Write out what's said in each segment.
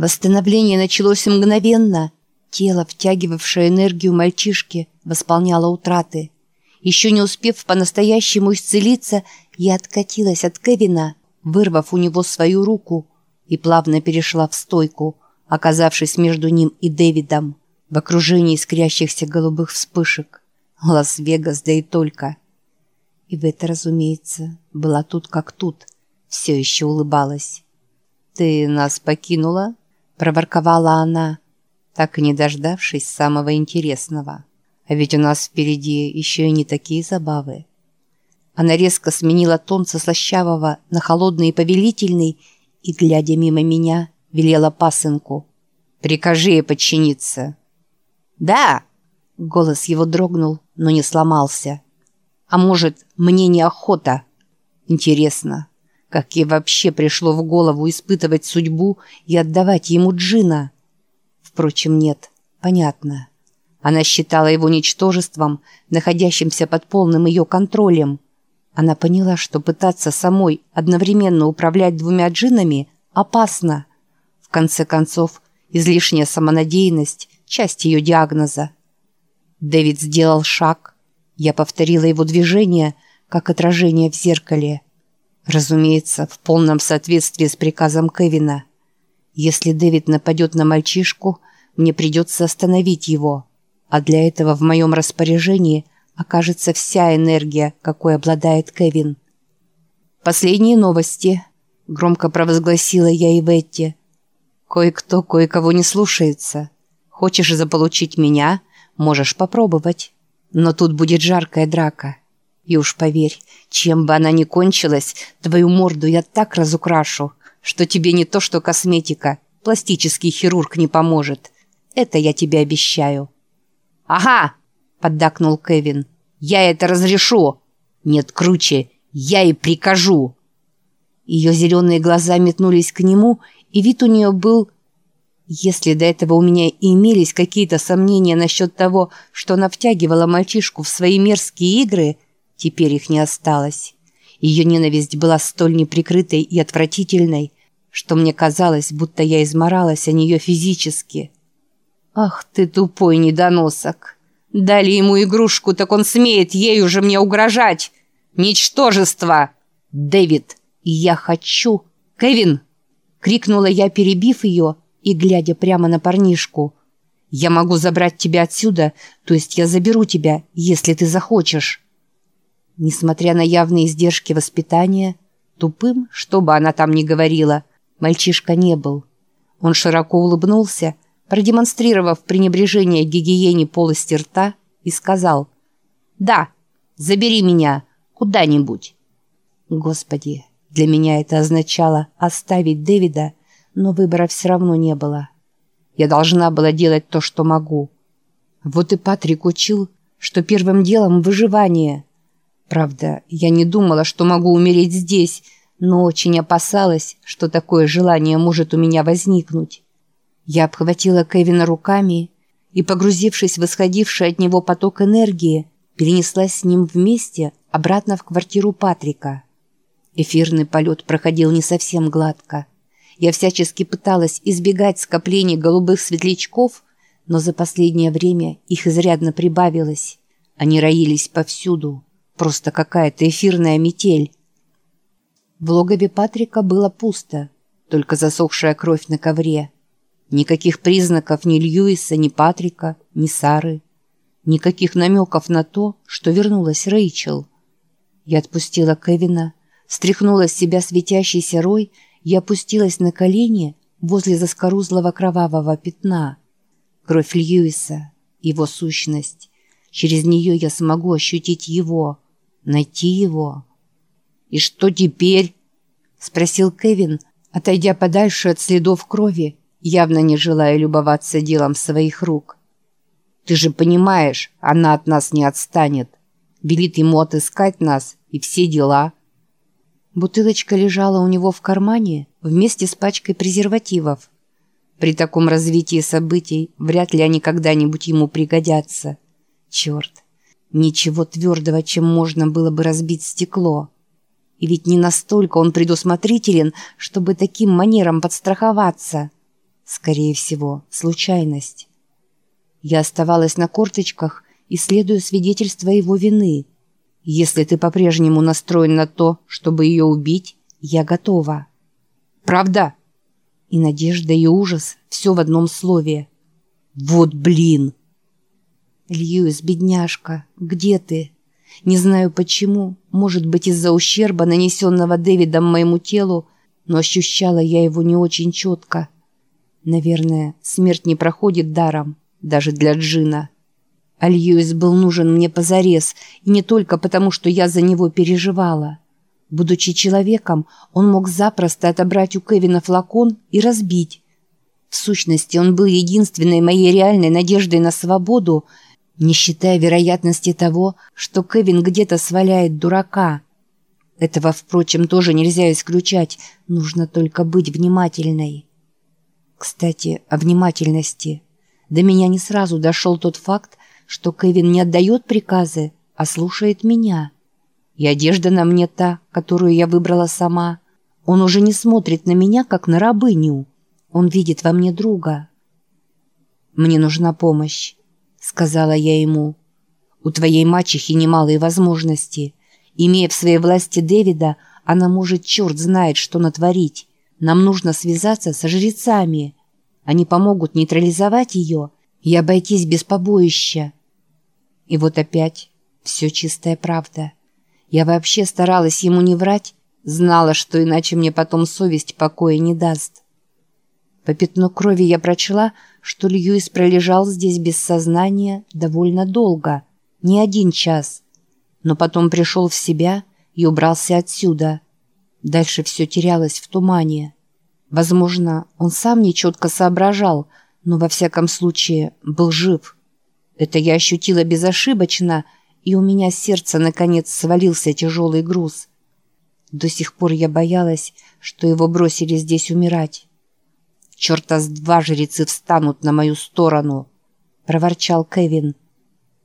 Восстановление началось мгновенно. Тело, втягивавшее энергию мальчишки, восполняло утраты. Еще не успев по-настоящему исцелиться, я откатилась от Кевина, вырвав у него свою руку, и плавно перешла в стойку, оказавшись между ним и Дэвидом, в окружении искрящихся голубых вспышек. Лас-Вегас, да и только. И в это, разумеется, была тут как тут, все еще улыбалась. «Ты нас покинула?» – проворковала она, так и не дождавшись самого интересного. «А ведь у нас впереди еще и не такие забавы». Она резко сменила тон со слащавого на холодный и повелительный и, глядя мимо меня, велела пасынку. «Прикажи ей подчиниться». «Да!» — голос его дрогнул, но не сломался. «А может, мне неохота?» «Интересно, как ей вообще пришло в голову испытывать судьбу и отдавать ему Джина?» Впрочем, нет, понятно. Она считала его ничтожеством, находящимся под полным ее контролем. Она поняла, что пытаться самой одновременно управлять двумя джинами опасно. В конце концов, излишняя самонадеянность – часть ее диагноза. Дэвид сделал шаг. Я повторила его движение, как отражение в зеркале. Разумеется, в полном соответствии с приказом Кевина. Если Дэвид нападет на мальчишку, мне придется остановить его. А для этого в моем распоряжении окажется вся энергия, какой обладает Кевин. «Последние новости», — громко провозгласила я и Ветти. «Кое-кто кое-кого не слушается. Хочешь заполучить меня, можешь попробовать. Но тут будет жаркая драка. И уж поверь, чем бы она ни кончилась, твою морду я так разукрашу, что тебе не то что косметика, пластический хирург не поможет. Это я тебе обещаю». «Ага!» — поддакнул Кевин. «Я это разрешу!» «Нет, круче! Я и прикажу!» Ее зеленые глаза метнулись к нему, и вид у нее был... Если до этого у меня и имелись какие-то сомнения насчет того, что она втягивала мальчишку в свои мерзкие игры, теперь их не осталось. Ее ненависть была столь неприкрытой и отвратительной, что мне казалось, будто я изморалась о нее физически. «Ах ты тупой недоносок! Дали ему игрушку, так он смеет ей уже мне угрожать! Ничтожество! Дэвид, я хочу... Кевин!» Крикнула я, перебив ее и глядя прямо на парнишку. «Я могу забрать тебя отсюда, то есть я заберу тебя, если ты захочешь». Несмотря на явные издержки воспитания, тупым, что бы она там ни говорила, мальчишка не был. Он широко улыбнулся, продемонстрировав пренебрежение гигиене полости рта, и сказал «Да, забери меня куда-нибудь». Господи, для меня это означало оставить Дэвида, но выбора все равно не было. Я должна была делать то, что могу. Вот и Патрик учил, что первым делом выживание. Правда, я не думала, что могу умереть здесь, но очень опасалась, что такое желание может у меня возникнуть. Я обхватила Кевина руками и, погрузившись в исходивший от него поток энергии, перенеслась с ним вместе обратно в квартиру Патрика. Эфирный полет проходил не совсем гладко. Я всячески пыталась избегать скоплений голубых светлячков, но за последнее время их изрядно прибавилось. Они роились повсюду. Просто какая-то эфирная метель. В логове Патрика было пусто, только засохшая кровь на ковре. Никаких признаков ни Льюиса, ни Патрика, ни Сары. Никаких намеков на то, что вернулась Рэйчел. Я отпустила Кевина, стряхнула с себя светящийся рой и опустилась на колени возле заскорузлого кровавого пятна. Кровь Льюиса, его сущность. Через нее я смогу ощутить его, найти его. «И что теперь?» — спросил Кевин, отойдя подальше от следов крови, явно не желая любоваться делом своих рук. «Ты же понимаешь, она от нас не отстанет. Велит ему отыскать нас и все дела». Бутылочка лежала у него в кармане вместе с пачкой презервативов. При таком развитии событий вряд ли они когда-нибудь ему пригодятся. Черт, ничего твердого, чем можно было бы разбить стекло. И ведь не настолько он предусмотрителен, чтобы таким манером подстраховаться. Скорее всего, случайность. Я оставалась на корточках, исследуя свидетельства его вины. Если ты по-прежнему настроен на то, чтобы ее убить, я готова. Правда? И надежда, и ужас — все в одном слове. Вот блин! Льюис, бедняжка, где ты? Не знаю почему, может быть из-за ущерба, нанесенного Дэвидом моему телу, но ощущала я его не очень четко. Наверное, смерть не проходит даром, даже для Джина. А Льюис был нужен мне позарез, и не только потому, что я за него переживала. Будучи человеком, он мог запросто отобрать у Кевина флакон и разбить. В сущности, он был единственной моей реальной надеждой на свободу, не считая вероятности того, что Кевин где-то сваляет дурака. Этого, впрочем, тоже нельзя исключать, нужно только быть внимательной. Кстати, о внимательности. До меня не сразу дошел тот факт, что Кевин не отдает приказы, а слушает меня. И одежда на мне та, которую я выбрала сама. Он уже не смотрит на меня, как на рабыню. Он видит во мне друга. «Мне нужна помощь», — сказала я ему. «У твоей мачехи немалые возможности. Имея в своей власти Дэвида, она может черт знает, что натворить. Нам нужно связаться со жрецами. Они помогут нейтрализовать ее и обойтись без побоища». И вот опять все чистая правда. Я вообще старалась ему не врать, знала, что иначе мне потом совесть покоя не даст. По пятну крови я прочла, что Льюис пролежал здесь без сознания довольно долго, не один час. Но потом пришел в себя и убрался отсюда. Дальше все терялось в тумане. Возможно, он сам нечетко соображал, но во всяком случае был жив. Это я ощутила безошибочно — и у меня с сердца наконец свалился тяжелый груз. До сих пор я боялась, что его бросили здесь умирать. «Черта с два жрецы встанут на мою сторону!» — проворчал Кевин.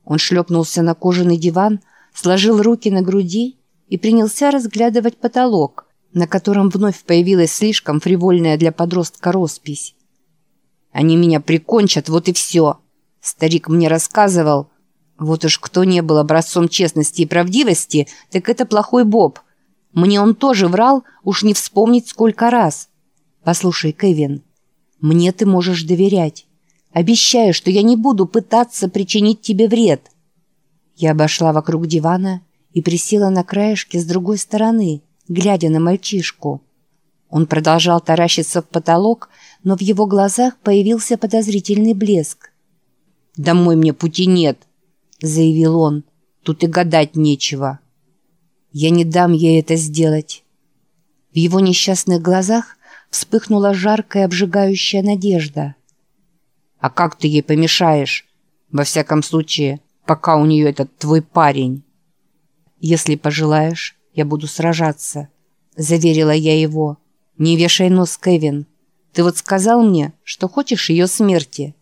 Он шлепнулся на кожаный диван, сложил руки на груди и принялся разглядывать потолок, на котором вновь появилась слишком фривольная для подростка роспись. «Они меня прикончат, вот и все!» Старик мне рассказывал, вот уж кто не был образцом честности и правдивости, так это плохой Боб. Мне он тоже врал, уж не вспомнить сколько раз. Послушай, Кевин, мне ты можешь доверять. Обещаю, что я не буду пытаться причинить тебе вред. Я обошла вокруг дивана и присела на краешке с другой стороны, глядя на мальчишку. Он продолжал таращиться в потолок, но в его глазах появился подозрительный блеск. «Домой мне пути нет», — заявил он. «Тут и гадать нечего. Я не дам ей это сделать». В его несчастных глазах вспыхнула жаркая обжигающая надежда. «А как ты ей помешаешь? Во всяком случае, пока у нее этот твой парень». «Если пожелаешь, я буду сражаться», — заверила я его. «Не вешай нос, Кевин. Ты вот сказал мне, что хочешь ее смерти.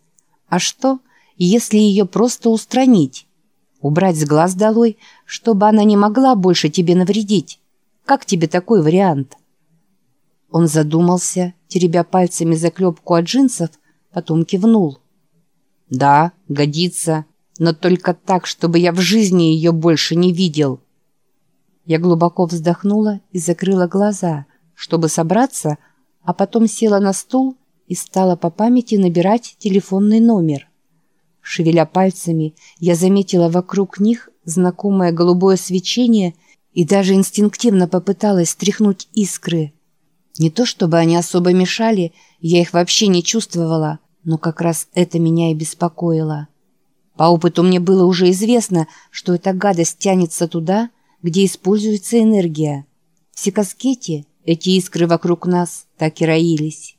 А что, если ее просто устранить? Убрать с глаз долой, чтобы она не могла больше тебе навредить? Как тебе такой вариант?» Он задумался, теребя пальцами заклепку от джинсов, потом кивнул. «Да, годится, но только так, чтобы я в жизни ее больше не видел». Я глубоко вздохнула и закрыла глаза, чтобы собраться, а потом села на стул и стала по памяти набирать телефонный номер. Шевеля пальцами, я заметила вокруг них знакомое голубое свечение и даже инстинктивно попыталась стряхнуть искры. Не то чтобы они особо мешали, я их вообще не чувствовала, но как раз это меня и беспокоило. По опыту мне было уже известно, что эта гадость тянется туда, где используется энергия. В Секаскете эти искры вокруг нас так и роились.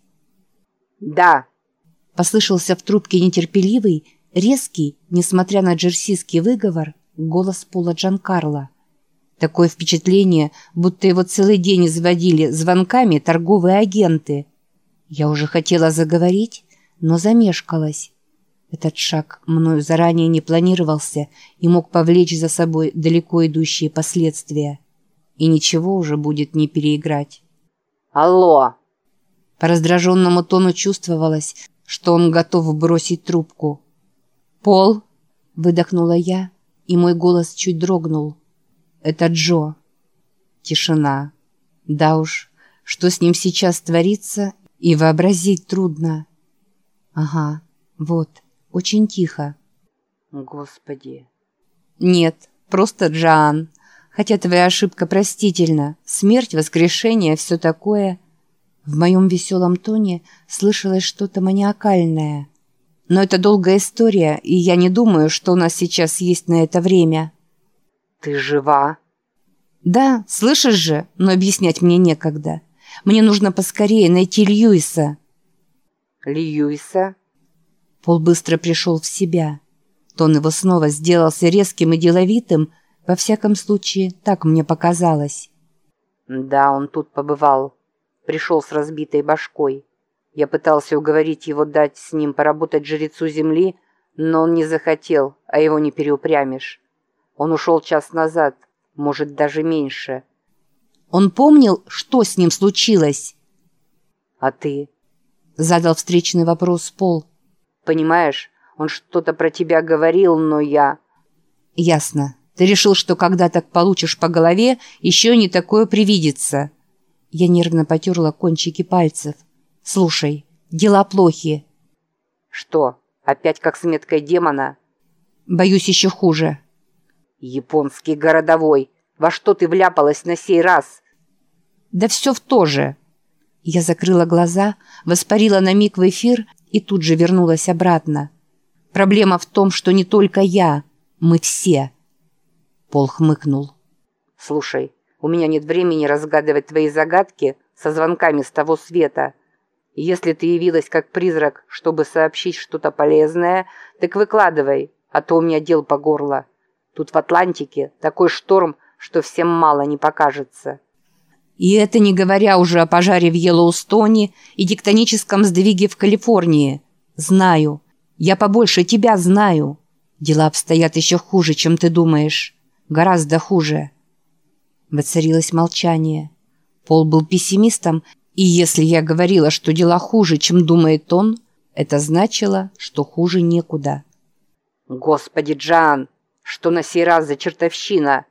«Да», — послышался в трубке нетерпеливый, Резкий, несмотря на джерсийский выговор, голос Пола Джанкарла. Такое впечатление, будто его целый день изводили звонками торговые агенты. Я уже хотела заговорить, но замешкалась. Этот шаг мною заранее не планировался и мог повлечь за собой далеко идущие последствия. И ничего уже будет не переиграть. «Алло!» По раздраженному тону чувствовалось, что он готов бросить трубку. «Пол!» — выдохнула я, и мой голос чуть дрогнул. «Это Джо». Тишина. Да уж, что с ним сейчас творится, и вообразить трудно. Ага, вот, очень тихо. Господи. Нет, просто Джан. Хотя твоя ошибка простительна. Смерть, воскрешение, все такое. В моем веселом тоне слышалось что-то маниакальное. Но это долгая история, и я не думаю, что у нас сейчас есть на это время. Ты жива? Да, слышишь же, но объяснять мне некогда. Мне нужно поскорее найти Льюиса. Льюиса? Пол быстро пришел в себя. Тон его снова сделался резким и деловитым, во всяком случае, так мне показалось. Да, он тут побывал. Пришел с разбитой башкой. Я пытался уговорить его дать с ним поработать жрецу земли, но он не захотел, а его не переупрямишь. Он ушел час назад, может, даже меньше. Он помнил, что с ним случилось? А ты? Задал встречный вопрос Пол. Понимаешь, он что-то про тебя говорил, но я... Ясно. Ты решил, что когда так получишь по голове, еще не такое привидится. Я нервно потерла кончики пальцев. Слушай, дела плохи. Что, опять как с меткой демона? Боюсь, еще хуже. Японский городовой, во что ты вляпалась на сей раз? Да все в то же. Я закрыла глаза, воспарила на миг в эфир и тут же вернулась обратно. Проблема в том, что не только я, мы все. Пол хмыкнул. Слушай, у меня нет времени разгадывать твои загадки со звонками с того света. Если ты явилась как призрак, чтобы сообщить что-то полезное, так выкладывай, а то у меня дел по горло. Тут в Атлантике такой шторм, что всем мало не покажется. И это не говоря уже о пожаре в Йеллоустоне и тектоническом сдвиге в Калифорнии. Знаю. Я побольше тебя знаю. Дела обстоят еще хуже, чем ты думаешь. Гораздо хуже. Воцарилось молчание. Пол был пессимистом, и если я говорила, что дела хуже, чем думает он, это значило, что хуже некуда. «Господи, Джан, что на сей раз за чертовщина?»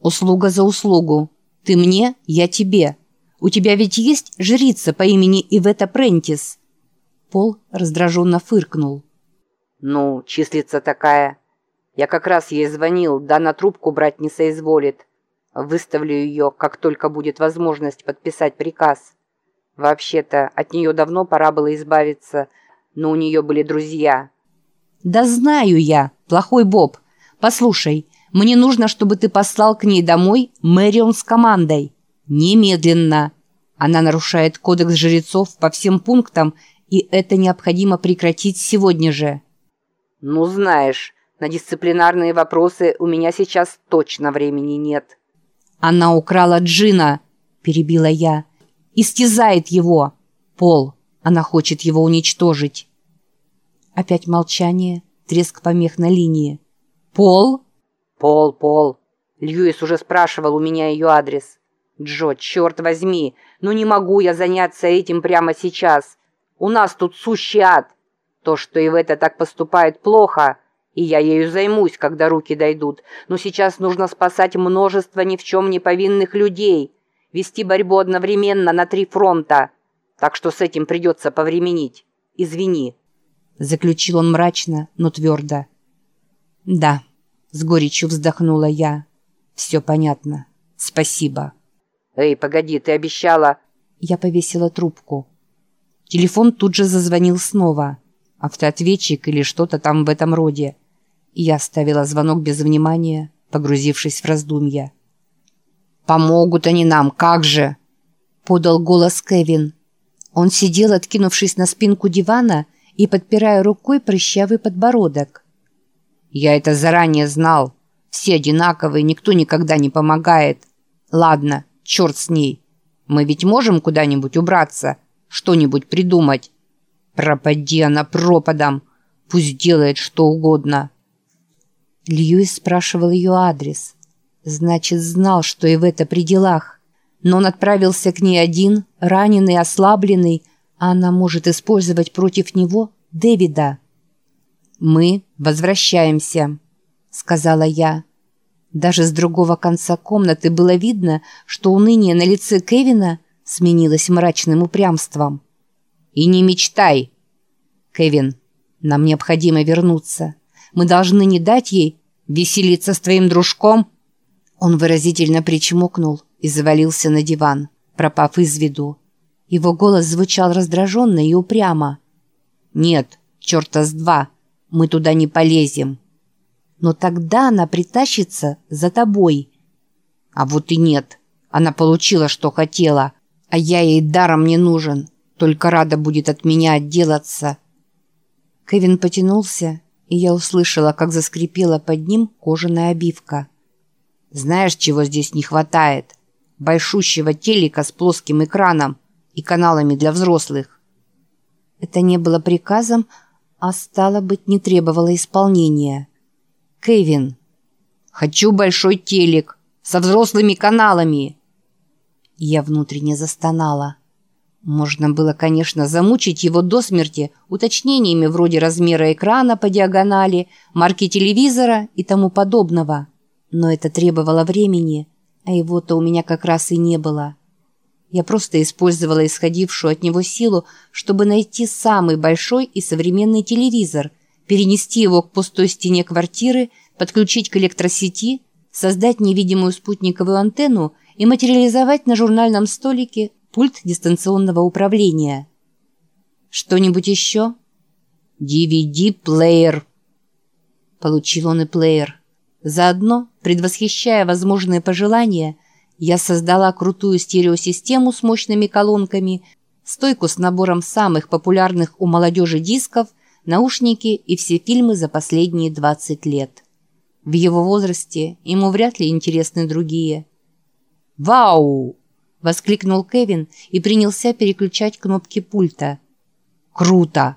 «Услуга за услугу. Ты мне, я тебе. У тебя ведь есть жрица по имени Ивета Прентис?» Пол раздраженно фыркнул. «Ну, числится такая. Я как раз ей звонил, да на трубку брать не соизволит. Выставлю ее, как только будет возможность подписать приказ. Вообще-то, от нее давно пора было избавиться, но у нее были друзья». «Да знаю я, плохой Боб. Послушай, мне нужно, чтобы ты послал к ней домой Мэрион с командой. Немедленно. Она нарушает кодекс жрецов по всем пунктам, и это необходимо прекратить сегодня же». «Ну, знаешь, на дисциплинарные вопросы у меня сейчас точно времени нет». «Она украла Джина», – перебила я. «Истязает его. Пол, она хочет его уничтожить». Опять молчание, треск помех на линии. «Пол?» «Пол, Пол. Льюис уже спрашивал у меня ее адрес. Джо, черт возьми, ну не могу я заняться этим прямо сейчас. У нас тут сущий ад. То, что и в это так поступает, плохо, и я ею займусь, когда руки дойдут. Но сейчас нужно спасать множество ни в чем не повинных людей, вести борьбу одновременно на три фронта. Так что с этим придется повременить. Извини». Заключил он мрачно, но твердо. «Да». С горечью вздохнула я. «Все понятно. Спасибо». «Эй, погоди, ты обещала...» Я повесила трубку. Телефон тут же зазвонил снова. Автоответчик или что-то там в этом роде. Я оставила звонок без внимания, погрузившись в раздумья. «Помогут они нам, как же!» Подал голос Кевин. Он сидел, откинувшись на спинку дивана и подпирая рукой прыщавый подбородок. Я это заранее знал. Все одинаковые, никто никогда не помогает. Ладно, черт с ней. Мы ведь можем куда-нибудь убраться, что-нибудь придумать. Пропади она пропадом. Пусть делает что угодно. Льюис спрашивал ее адрес. Значит, знал, что и в это при делах. Но он отправился к ней один, раненый, ослабленный, а она может использовать против него Дэвида. «Мы возвращаемся», — сказала я. Даже с другого конца комнаты было видно, что уныние на лице Кевина сменилось мрачным упрямством. «И не мечтай!» «Кевин, нам необходимо вернуться. Мы должны не дать ей веселиться с твоим дружком». Он выразительно причмокнул и завалился на диван, пропав из виду. Его голос звучал раздраженно и упрямо. «Нет, черта с два, мы туда не полезем». «Но тогда она притащится за тобой». «А вот и нет. Она получила, что хотела, а я ей даром не нужен, только рада будет от меня отделаться». Кевин потянулся, и я услышала, как заскрипела под ним кожаная обивка. «Знаешь, чего здесь не хватает? Большущего телека с плоским экраном и каналами для взрослых». Это не было приказом, а стало быть, не требовало исполнения. «Кевин, хочу большой телек со взрослыми каналами!» Я внутренне застонала. Можно было, конечно, замучить его до смерти уточнениями вроде размера экрана по диагонали, марки телевизора и тому подобного. Но это требовало времени, а его-то у меня как раз и не было. Я просто использовала исходившую от него силу, чтобы найти самый большой и современный телевизор, перенести его к пустой стене квартиры, подключить к электросети, создать невидимую спутниковую антенну и материализовать на журнальном столике пульт дистанционного управления. Что-нибудь еще? DVD-плеер. Получил он и плеер. Заодно, предвосхищая возможные пожелания, я создала крутую стереосистему с мощными колонками, стойку с набором самых популярных у молодежи дисков, наушники и все фильмы за последние 20 лет. В его возрасте ему вряд ли интересны другие. «Вау!» — воскликнул Кевин и принялся переключать кнопки пульта. «Круто!»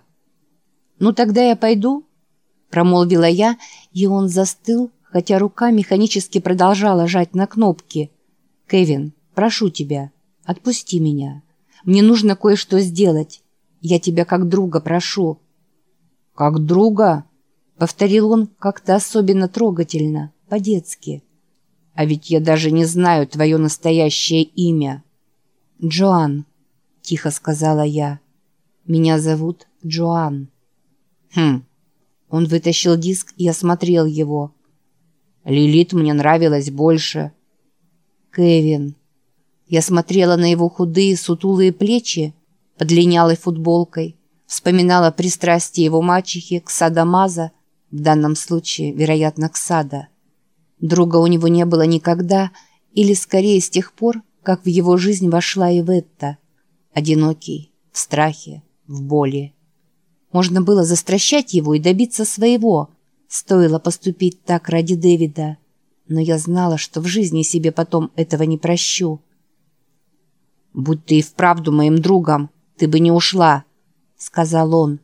«Ну тогда я пойду?» — промолвила я, и он застыл, хотя рука механически продолжала жать на кнопки. «Кевин, прошу тебя, отпусти меня. Мне нужно кое-что сделать. Я тебя как друга прошу». «Как друга?» — повторил он как-то особенно трогательно, по-детски. А ведь я даже не знаю твое настоящее имя. Джоан, тихо сказала я. Меня зовут Джоан. Хм. Он вытащил диск и осмотрел его. Лилит мне нравилась больше. Кевин. Я смотрела на его худые сутулые плечи под линялой футболкой, вспоминала пристрастие его мачехи к Садамаза, в данном случае, вероятно, к Сада. Друга у него не было никогда, или скорее с тех пор, как в его жизнь вошла и Ветта. Одинокий, в страхе, в боли. Можно было застращать его и добиться своего. Стоило поступить так ради Дэвида. Но я знала, что в жизни себе потом этого не прощу. «Будь ты и вправду моим другом, ты бы не ушла», — сказал он.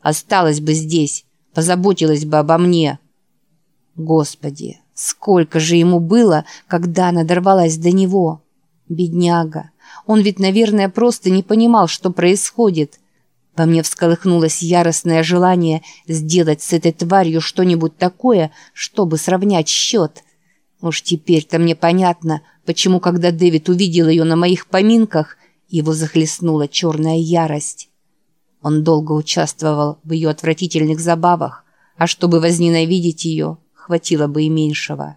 «Осталась бы здесь, позаботилась бы обо мне». «Господи, Сколько же ему было, когда она дорвалась до него? Бедняга. Он ведь, наверное, просто не понимал, что происходит. Во мне всколыхнулось яростное желание сделать с этой тварью что-нибудь такое, чтобы сравнять счет. Уж теперь-то мне понятно, почему, когда Дэвид увидел ее на моих поминках, его захлестнула черная ярость. Он долго участвовал в ее отвратительных забавах, а чтобы возненавидеть ее, хватило бы и меньшего.